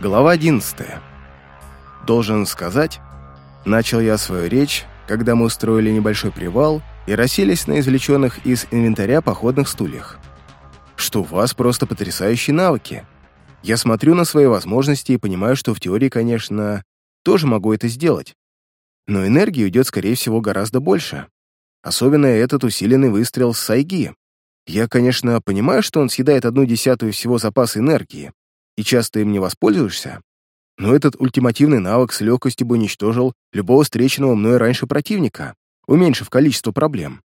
Глава 11. Должен сказать, начал я свою речь, когда мы устроили небольшой привал и расселись на извлеченных из инвентаря походных стульях, что у вас просто потрясающие навыки. Я смотрю на свои возможности и понимаю, что в теории, конечно, тоже могу это сделать. Но энергии уйдет, скорее всего, гораздо больше. Особенно этот усиленный выстрел с сайги. Я, конечно, понимаю, что он съедает одну десятую всего запаса энергии, и часто им не воспользуешься, но этот ультимативный навык с легкостью бы уничтожил любого встреченного мной раньше противника, уменьшив количество проблем.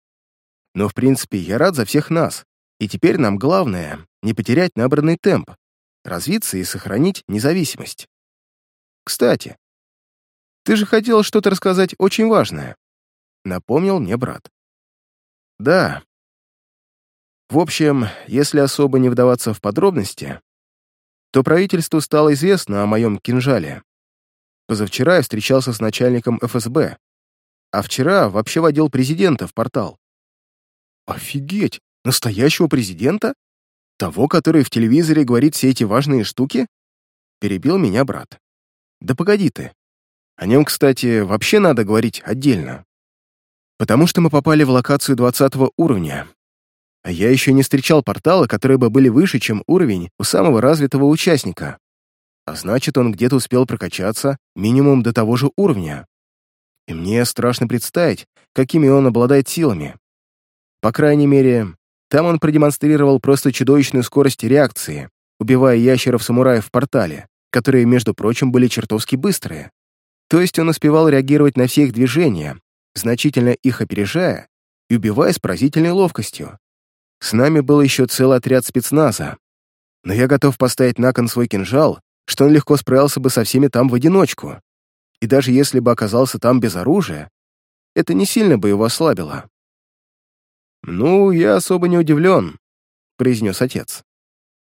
Но, в принципе, я рад за всех нас, и теперь нам главное — не потерять набранный темп, развиться и сохранить независимость. Кстати, ты же хотел что-то рассказать очень важное, напомнил мне брат. Да. В общем, если особо не вдаваться в подробности, то правительству стало известно о моем кинжале. Позавчера я встречался с начальником ФСБ, а вчера вообще водил президента в портал. Офигеть! Настоящего президента? Того, который в телевизоре говорит все эти важные штуки? Перебил меня брат. Да погоди ты. О нем, кстати, вообще надо говорить отдельно. Потому что мы попали в локацию 20 уровня, а я еще не встречал порталы, которые бы были выше, чем уровень у самого развитого участника. А значит, он где-то успел прокачаться минимум до того же уровня. И мне страшно представить, какими он обладает силами. По крайней мере, там он продемонстрировал просто чудовищную скорость реакции, убивая ящеров-самураев в портале, которые, между прочим, были чертовски быстрые. То есть он успевал реагировать на все их движения, значительно их опережая и убивая с поразительной ловкостью. С нами был еще целый отряд спецназа. Но я готов поставить на кон свой кинжал, что он легко справился бы со всеми там в одиночку. И даже если бы оказался там без оружия, это не сильно бы его ослабило. «Ну, я особо не удивлен», — произнес отец.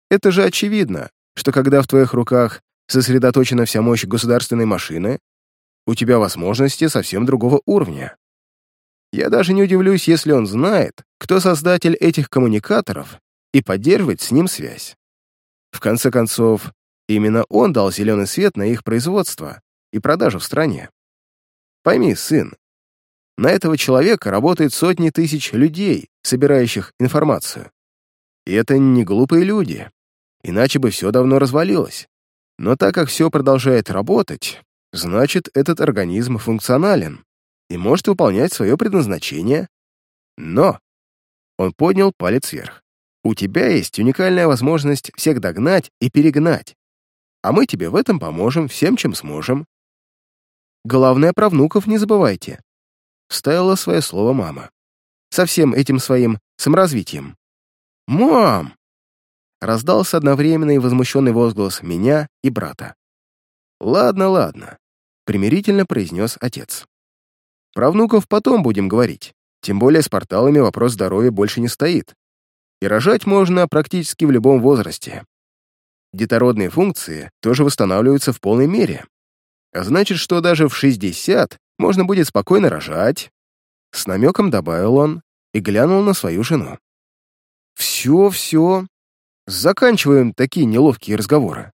«Это же очевидно, что когда в твоих руках сосредоточена вся мощь государственной машины, у тебя возможности совсем другого уровня. Я даже не удивлюсь, если он знает, кто создатель этих коммуникаторов и поддерживает с ним связь. В конце концов, именно он дал зеленый свет на их производство и продажу в стране. Пойми, сын, на этого человека работают сотни тысяч людей, собирающих информацию. И это не глупые люди, иначе бы все давно развалилось. Но так как все продолжает работать, значит, этот организм функционален и может выполнять свое предназначение. Но он поднял палец вверх. У тебя есть уникальная возможность всех догнать и перегнать, а мы тебе в этом поможем всем, чем сможем. Главное, про внуков не забывайте. Вставила свое слово мама. Со всем этим своим саморазвитием. «Мам!» Раздался одновременный возмущенный возглас меня и брата. «Ладно, ладно», — примирительно произнес отец. Про внуков потом будем говорить. Тем более с порталами вопрос здоровья больше не стоит. И рожать можно практически в любом возрасте. Детородные функции тоже восстанавливаются в полной мере. А значит, что даже в 60 можно будет спокойно рожать. С намеком добавил он и глянул на свою жену. «Все, все. Заканчиваем такие неловкие разговоры».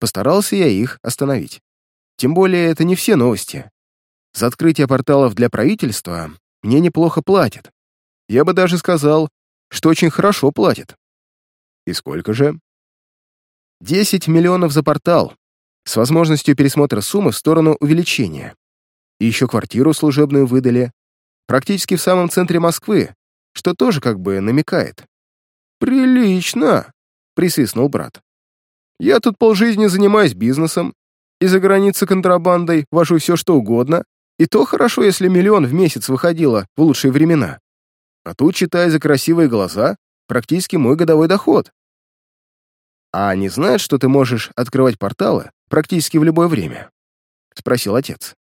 Постарался я их остановить. Тем более это не все новости. За открытие порталов для правительства мне неплохо платят. Я бы даже сказал, что очень хорошо платят. И сколько же? 10 миллионов за портал, с возможностью пересмотра суммы в сторону увеличения. И еще квартиру служебную выдали, практически в самом центре Москвы, что тоже как бы намекает. «Прилично!» — присвистнул брат. «Я тут полжизни занимаюсь бизнесом, и за границей контрабандой вожу все что угодно, и то хорошо, если миллион в месяц выходило в лучшие времена. А тут, читая за красивые глаза, практически мой годовой доход. А они знают, что ты можешь открывать порталы практически в любое время? Спросил отец.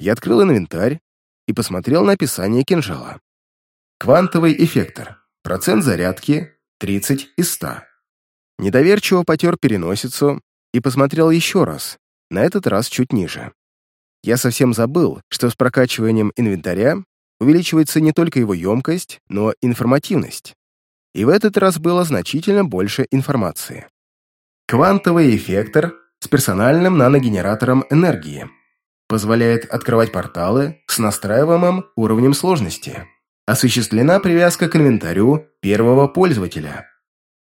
Я открыл инвентарь и посмотрел на описание кинжала. Квантовый эффектор. Процент зарядки 30 из 100. Недоверчиво потер переносицу и посмотрел еще раз, на этот раз чуть ниже. Я совсем забыл, что с прокачиванием инвентаря увеличивается не только его емкость, но и информативность. И в этот раз было значительно больше информации. Квантовый эффектор с персональным наногенератором энергии. Позволяет открывать порталы с настраиваемым уровнем сложности. Осуществлена привязка к инвентарю первого пользователя.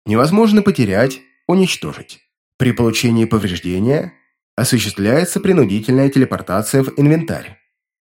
Невозможно потерять, уничтожить. При получении повреждения осуществляется принудительная телепортация в инвентарь.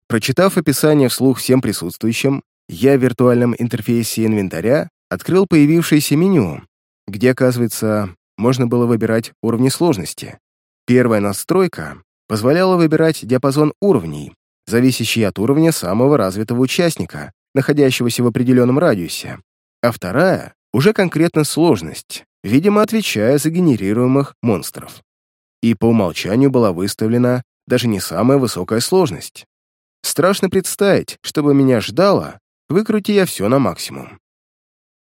Прочитав описание вслух всем присутствующим, я в виртуальном интерфейсе инвентаря открыл появившееся меню, где, оказывается, можно было выбирать уровни сложности. Первая настройка позволяла выбирать диапазон уровней, зависящий от уровня самого развитого участника, находящегося в определенном радиусе, а вторая — уже конкретно сложность, видимо, отвечая за генерируемых монстров. И по умолчанию была выставлена даже не самая высокая сложность. Страшно представить, чтобы меня ждало, выкрути я все на максимум.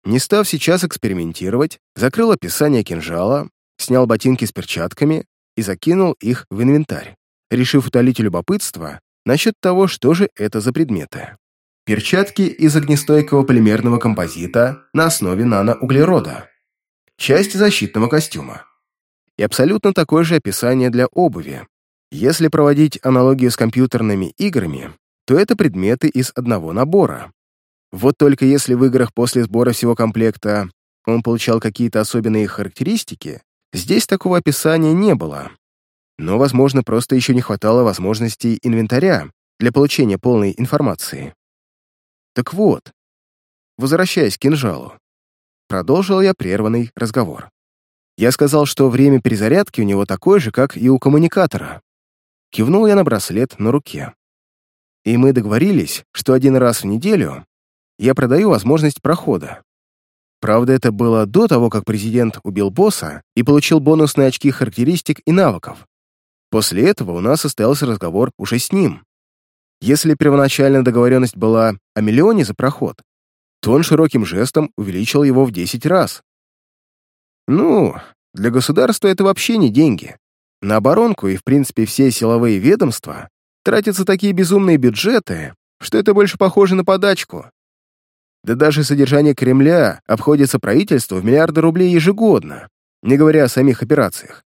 Не став сейчас экспериментировать, закрыл описание кинжала, снял ботинки с перчатками и закинул их в инвентарь, решив утолить любопытство насчет того, что же это за предметы. Перчатки из огнестойкого полимерного композита на основе наноуглерода. Часть защитного костюма. И абсолютно такое же описание для обуви. Если проводить аналогию с компьютерными играми, то это предметы из одного набора. Вот только если в играх после сбора всего комплекта он получал какие-то особенные характеристики, здесь такого описания не было. Но, возможно, просто еще не хватало возможностей инвентаря для получения полной информации. Так вот, возвращаясь к кинжалу, продолжил я прерванный разговор. Я сказал, что время перезарядки у него такое же, как и у коммуникатора. Кивнул я на браслет на руке. И мы договорились, что один раз в неделю я продаю возможность прохода. Правда, это было до того, как президент убил босса и получил бонусные очки характеристик и навыков. После этого у нас состоялся разговор уже с ним. Если первоначальная договоренность была о миллионе за проход, то он широким жестом увеличил его в 10 раз. Ну, для государства это вообще не деньги. На оборонку и, в принципе, все силовые ведомства тратятся такие безумные бюджеты, что это больше похоже на подачку. Да даже содержание Кремля обходится правительству в миллиарды рублей ежегодно, не говоря о самих операциях.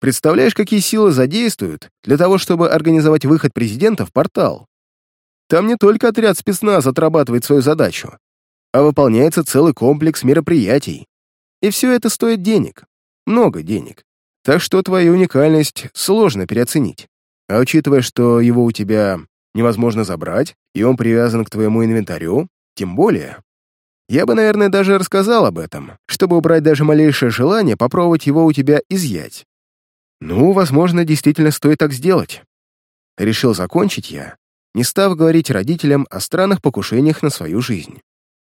Представляешь, какие силы задействуют для того, чтобы организовать выход президента в портал? Там не только отряд спецназ отрабатывает свою задачу, а выполняется целый комплекс мероприятий. И все это стоит денег. Много денег. Так что твою уникальность сложно переоценить. А учитывая, что его у тебя невозможно забрать, и он привязан к твоему инвентарю, тем более. Я бы, наверное, даже рассказал об этом, чтобы убрать даже малейшее желание попробовать его у тебя изъять. Ну, возможно, действительно стоит так сделать. Решил закончить я, не став говорить родителям о странных покушениях на свою жизнь.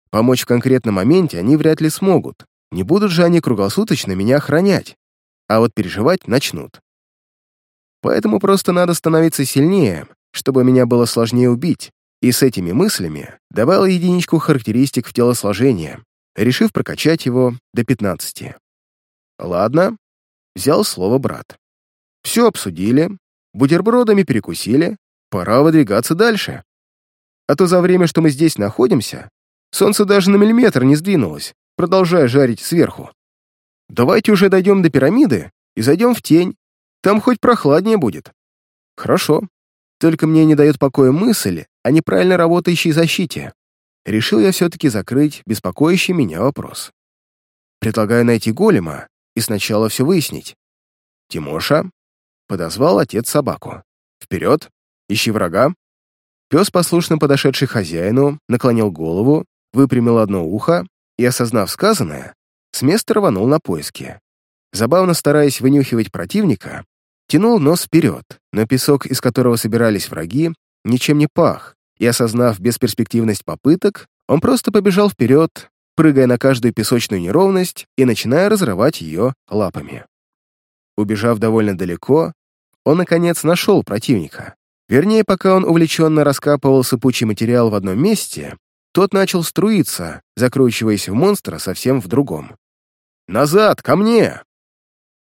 Помочь в конкретном моменте они вряд ли смогут, не будут же они круглосуточно меня охранять, а вот переживать начнут. Поэтому просто надо становиться сильнее, чтобы меня было сложнее убить, и с этими мыслями добавил единичку характеристик в телосложение, решив прокачать его до 15. Ладно, взял слово брат. Все обсудили, бутербродами перекусили, пора выдвигаться дальше. А то за время, что мы здесь находимся, солнце даже на миллиметр не сдвинулось, продолжая жарить сверху. Давайте уже дойдем до пирамиды и зайдем в тень, там хоть прохладнее будет. Хорошо. Только мне не дает покоя мысль о неправильно работающей защите. Решил я все-таки закрыть беспокоящий меня вопрос. Предлагаю найти голема и сначала все выяснить. «Тимоша?» — подозвал отец собаку. «Вперед! Ищи врага!» Пес, послушно подошедший хозяину, наклонил голову, выпрямил одно ухо и, осознав сказанное, с места рванул на поиски. Забавно стараясь вынюхивать противника, тянул нос вперед, но песок, из которого собирались враги, ничем не пах, и, осознав бесперспективность попыток, он просто побежал вперед, прыгая на каждую песочную неровность и начиная разрывать ее лапами. Убежав довольно далеко, он, наконец, нашел противника. Вернее, пока он увлеченно раскапывал сыпучий материал в одном месте, тот начал струиться, закручиваясь в монстра совсем в другом. «Назад, ко мне!»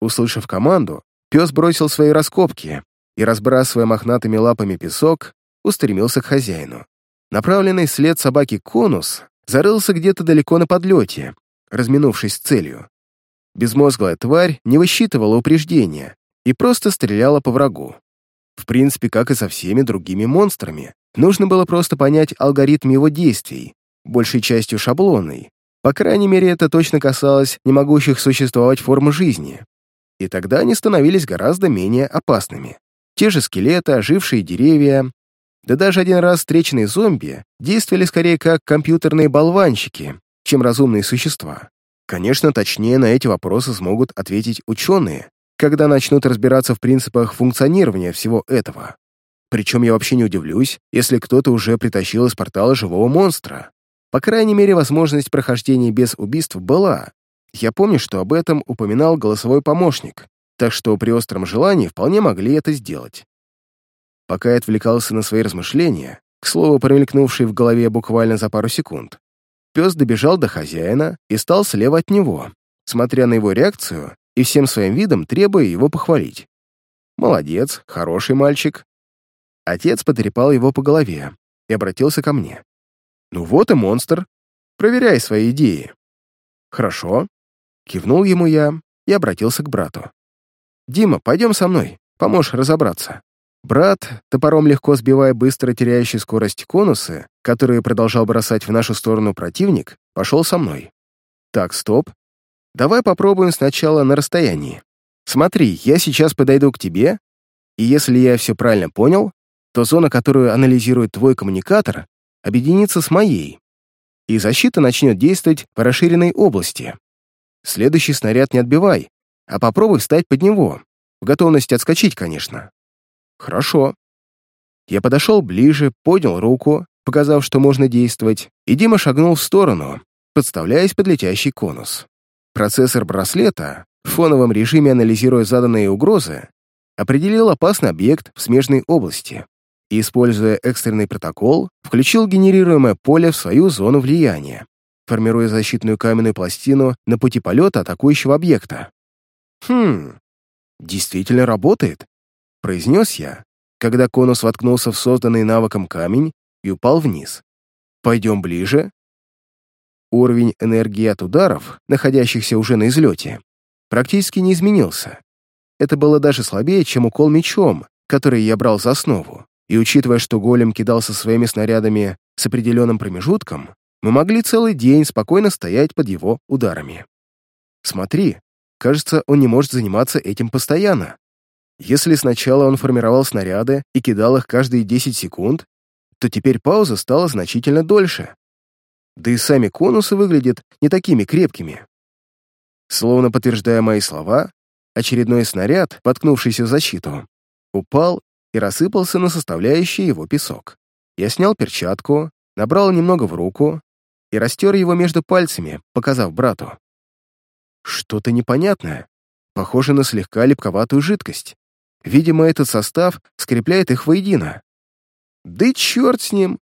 Услышав команду, пес бросил свои раскопки и, разбрасывая мохнатыми лапами песок, устремился к хозяину. Направленный след собаки конус зарылся где-то далеко на подлете, разминувшись с целью. Безмозглая тварь не высчитывала упреждения и просто стреляла по врагу. В принципе, как и со всеми другими монстрами, нужно было просто понять алгоритм его действий, большей частью шаблонный. По крайней мере, это точно касалось не могущих существовать форм жизни. И тогда они становились гораздо менее опасными. Те же скелеты, ожившие деревья, да даже один раз встреченные зомби действовали скорее как компьютерные болванщики, чем разумные существа. Конечно, точнее на эти вопросы смогут ответить ученые, когда начнут разбираться в принципах функционирования всего этого. Причем я вообще не удивлюсь, если кто-то уже притащил из портала живого монстра. По крайней мере, возможность прохождения без убийств была. Я помню, что об этом упоминал голосовой помощник, так что при остром желании вполне могли это сделать. Пока я отвлекался на свои размышления, к слову, промелькнувшие в голове буквально за пару секунд, пес добежал до хозяина и стал слева от него, смотря на его реакцию и всем своим видом требуя его похвалить. «Молодец, хороший мальчик». Отец потрепал его по голове и обратился ко мне. «Ну вот и монстр. Проверяй свои идеи». «Хорошо», — кивнул ему я и обратился к брату. «Дима, пойдем со мной, поможешь разобраться». Брат, топором легко сбивая быстро теряющий скорость конусы, которые продолжал бросать в нашу сторону противник, пошел со мной. Так, стоп. Давай попробуем сначала на расстоянии. Смотри, я сейчас подойду к тебе, и если я все правильно понял, то зона, которую анализирует твой коммуникатор, объединится с моей, и защита начнет действовать по расширенной области. Следующий снаряд не отбивай, а попробуй встать под него, в готовности отскочить, конечно. «Хорошо». Я подошел ближе, поднял руку, показав, что можно действовать, и Дима шагнул в сторону, подставляясь под летящий конус. Процессор браслета, в фоновом режиме анализируя заданные угрозы, определил опасный объект в смежной области и, используя экстренный протокол, включил генерируемое поле в свою зону влияния, формируя защитную каменную пластину на пути полета атакующего объекта. «Хм, действительно работает произнес я, когда конус воткнулся в созданный навыком камень и упал вниз. «Пойдем ближе». Уровень энергии от ударов, находящихся уже на излете, практически не изменился. Это было даже слабее, чем укол мечом, который я брал за основу. И учитывая, что голем кидался своими снарядами с определенным промежутком, мы могли целый день спокойно стоять под его ударами. Смотри, кажется, он не может заниматься этим постоянно. Если сначала он формировал снаряды и кидал их каждые 10 секунд, то теперь пауза стала значительно дольше. Да и сами конусы выглядят не такими крепкими. Словно подтверждая мои слова, очередной снаряд, подкнувшийся в защиту, упал и рассыпался на составляющий его песок. Я снял перчатку, набрал немного в руку и растер его между пальцами, показав брату. Что-то непонятное, похоже на слегка липковатую жидкость. Видимо, этот состав скрепляет их воедино. Да и черт с ним!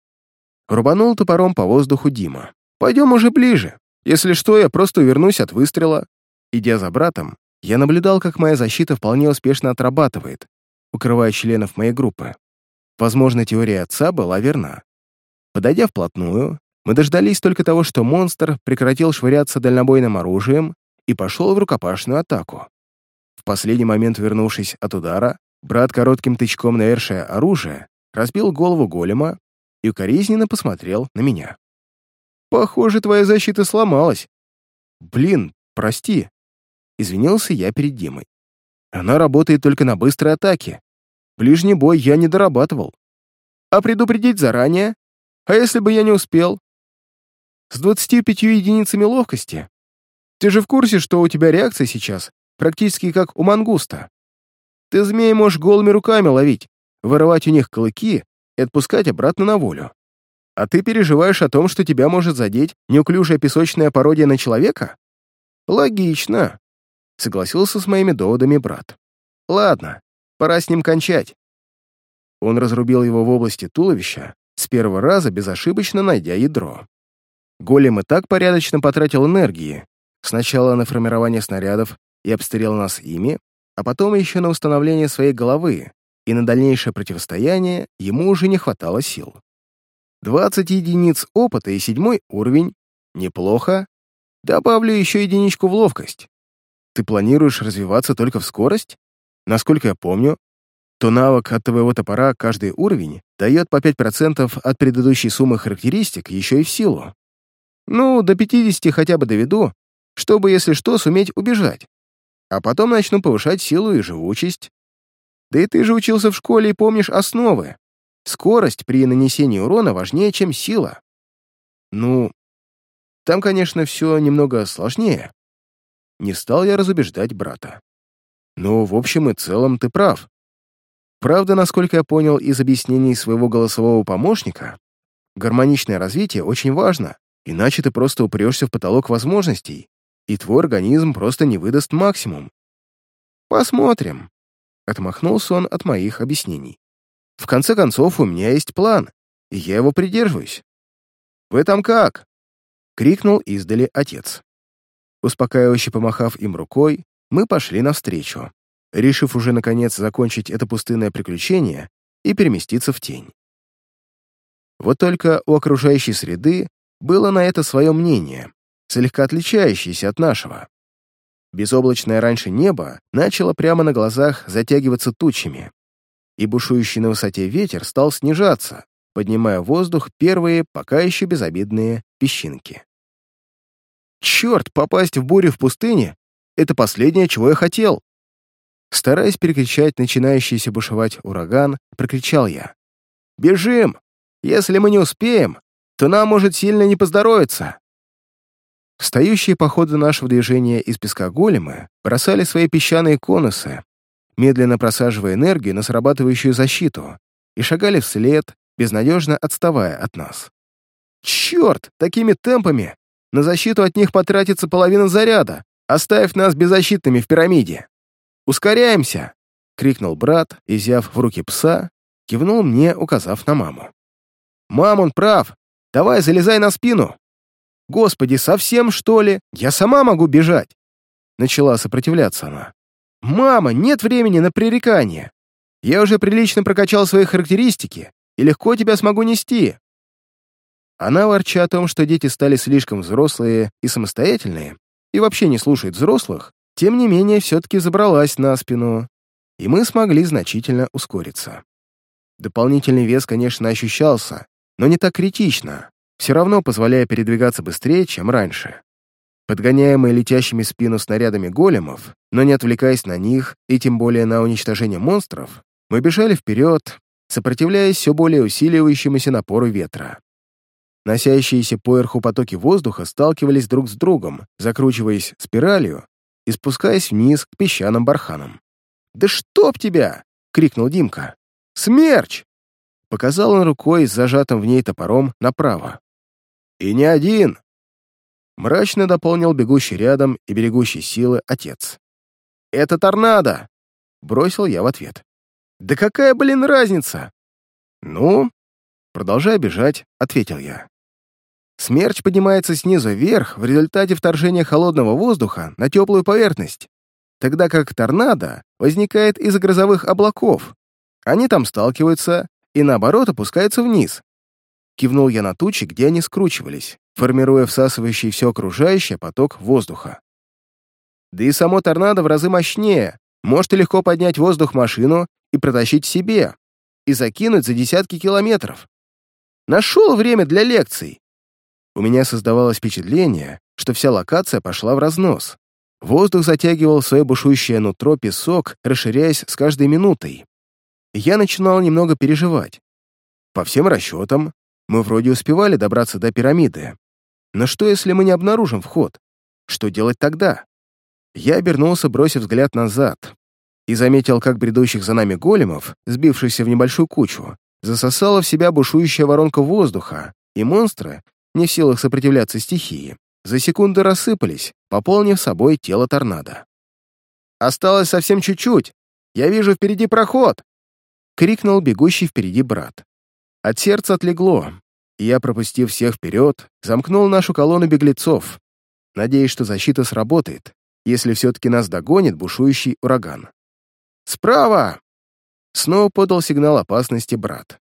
Рубанул топором по воздуху Дима. Пойдем уже ближе. Если что, я просто увернусь от выстрела. Идя за братом, я наблюдал, как моя защита вполне успешно отрабатывает, укрывая членов моей группы. Возможно, теория отца была верна. Подойдя вплотную, мы дождались только того, что монстр прекратил швыряться дальнобойным оружием и пошел в рукопашную атаку последний момент вернувшись от удара, брат коротким тычком навершая оружие разбил голову голема и укоризненно посмотрел на меня. «Похоже, твоя защита сломалась». «Блин, прости». Извинился я перед Димой. «Она работает только на быстрой атаке. Ближний бой я не дорабатывал. А предупредить заранее? А если бы я не успел? С 25 единицами ловкости. Ты же в курсе, что у тебя реакция сейчас практически как у мангуста. Ты змей можешь голыми руками ловить, вырывать у них клыки и отпускать обратно на волю. А ты переживаешь о том, что тебя может задеть неуклюжая песочная пародия на человека? Логично, согласился с моими доводами брат. Ладно, пора с ним кончать. Он разрубил его в области туловища, с первого раза безошибочно найдя ядро. Голем и так порядочно потратил энергии, сначала на формирование снарядов, и обстрел нас ими, а потом еще на установление своей головы, и на дальнейшее противостояние ему уже не хватало сил. 20 единиц опыта и седьмой уровень. Неплохо. Добавлю еще единичку в ловкость. Ты планируешь развиваться только в скорость? Насколько я помню, то навык от твоего топора каждый уровень дает по 5% от предыдущей суммы характеристик еще и в силу. Ну, до 50 хотя бы доведу, чтобы, если что, суметь убежать. А потом начну повышать силу и живучесть. Да и ты же учился в школе и помнишь основы. Скорость при нанесении урона важнее, чем сила. Ну, там, конечно, все немного сложнее. Не стал я разубеждать брата. Но в общем и целом ты прав. Правда, насколько я понял из объяснений своего голосового помощника, гармоничное развитие очень важно, иначе ты просто упрешься в потолок возможностей, и твой организм просто не выдаст максимум. Посмотрим. Отмахнулся он от моих объяснений. В конце концов, у меня есть план, и я его придерживаюсь. «Вы там как?» — крикнул издали отец. Успокаивающе помахав им рукой, мы пошли навстречу, решив уже наконец закончить это пустынное приключение и переместиться в тень. Вот только у окружающей среды было на это свое мнение, слегка отличающееся от нашего. Безоблачное раньше небо начало прямо на глазах затягиваться тучами, и бушующий на высоте ветер стал снижаться, поднимая в воздух первые, пока еще безобидные песчинки. «Черт, попасть в бурю в пустыне — это последнее, чего я хотел!» Стараясь перекричать начинающийся бушевать ураган, прокричал я. «Бежим! Если мы не успеем, то нам может сильно не поздоровиться!» Встающие по ходу нашего движения из песка големы бросали свои песчаные конусы, медленно просаживая энергию на срабатывающую защиту, и шагали вслед, безнадежно отставая от нас. «Черт! Такими темпами! На защиту от них потратится половина заряда, оставив нас беззащитными в пирамиде! Ускоряемся!» — крикнул брат и, взяв в руки пса, кивнул мне, указав на маму. «Мам, он прав! Давай, залезай на спину!» «Господи, совсем, что ли? Я сама могу бежать!» Начала сопротивляться она. «Мама, нет времени на пререкание! Я уже прилично прокачал свои характеристики и легко тебя смогу нести!» Она, ворча о том, что дети стали слишком взрослые и самостоятельные, и вообще не слушают взрослых, тем не менее все-таки забралась на спину, и мы смогли значительно ускориться. Дополнительный вес, конечно, ощущался, но не так критично, все равно позволяя передвигаться быстрее, чем раньше. Подгоняемые летящими спину снарядами големов, но не отвлекаясь на них и тем более на уничтожение монстров, мы бежали вперед, сопротивляясь все более усиливающемуся напору ветра. Носящиеся поверху потоки воздуха сталкивались друг с другом, закручиваясь спиралью и спускаясь вниз к песчаным барханам. «Да чтоб тебя!» — крикнул Димка. «Смерч!» Показал он рукой с зажатым в ней топором направо. «И не один!» Мрачно дополнил бегущий рядом и берегущий силы отец. «Это торнадо!» — бросил я в ответ. «Да какая, блин, разница?» «Ну?» Продолжая бежать, ответил я. Смерч поднимается снизу вверх в результате вторжения холодного воздуха на теплую поверхность, тогда как торнадо возникает из-за грозовых облаков. Они там сталкиваются и, наоборот, опускаются вниз. Кивнул я на тучи, где они скручивались, формируя всасывающий все окружающее поток воздуха. Да и само торнадо в разы мощнее, может легко поднять воздух машину и протащить себе, и закинуть за десятки километров. Нашел время для лекций. У меня создавалось впечатление, что вся локация пошла в разнос. Воздух затягивал свое бушующее нутро песок, расширяясь с каждой минутой. Я начинал немного переживать. По всем расчетам, мы вроде успевали добраться до пирамиды. Но что, если мы не обнаружим вход? Что делать тогда? Я обернулся, бросив взгляд назад, и заметил, как бредущих за нами големов, сбившихся в небольшую кучу, засосала в себя бушующая воронка воздуха, и монстры, не в силах сопротивляться стихии, за секунду рассыпались, пополнив собой тело торнадо. «Осталось совсем чуть-чуть! Я вижу впереди проход!» — крикнул бегущий впереди брат. От сердца отлегло, и я, пропустив всех вперед, замкнул нашу колонну беглецов, надеясь, что защита сработает, если все-таки нас догонит бушующий ураган. «Справа!» Снова подал сигнал опасности брат.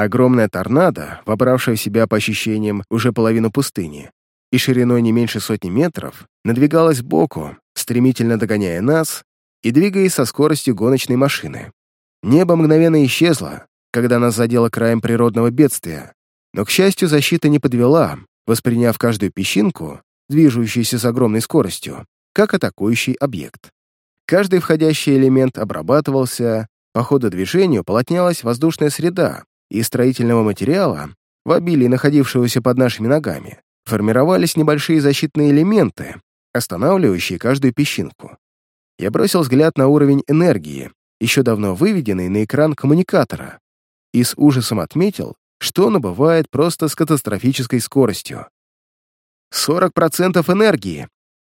Огромная торнадо, вобравшая в себя по ощущениям уже половину пустыни, и шириной не меньше сотни метров, надвигалась сбоку, стремительно догоняя нас, и двигаясь со скоростью гоночной машины. Небо мгновенно исчезло, когда нас задело краем природного бедствия, но, к счастью, защита не подвела, восприняв каждую песчинку, движущуюся с огромной скоростью, как атакующий объект. Каждый входящий элемент обрабатывался, по ходу движения уплотнялась воздушная среда, и строительного материала, в обилии находившегося под нашими ногами, формировались небольшие защитные элементы, останавливающие каждую песчинку. Я бросил взгляд на уровень энергии, еще давно выведенный на экран коммуникатора, и с ужасом отметил, что он бывает просто с катастрофической скоростью. 40% энергии!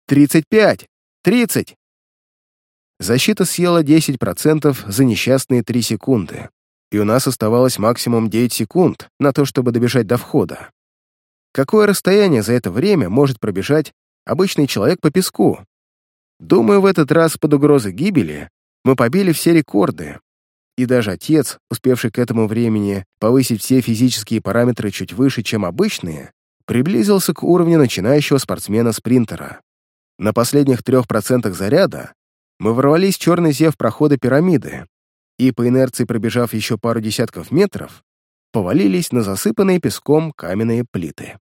35! 30! Защита съела 10% за несчастные 3 секунды, и у нас оставалось максимум 9 секунд на то, чтобы добежать до входа. Какое расстояние за это время может пробежать обычный человек по песку? Думаю, в этот раз под угрозой гибели мы побили все рекорды, и даже отец, успевший к этому времени повысить все физические параметры чуть выше, чем обычные, приблизился к уровню начинающего спортсмена-спринтера. На последних трех процентах заряда мы ворвались в черный зев прохода пирамиды и, по инерции пробежав еще пару десятков метров, повалились на засыпанные песком каменные плиты.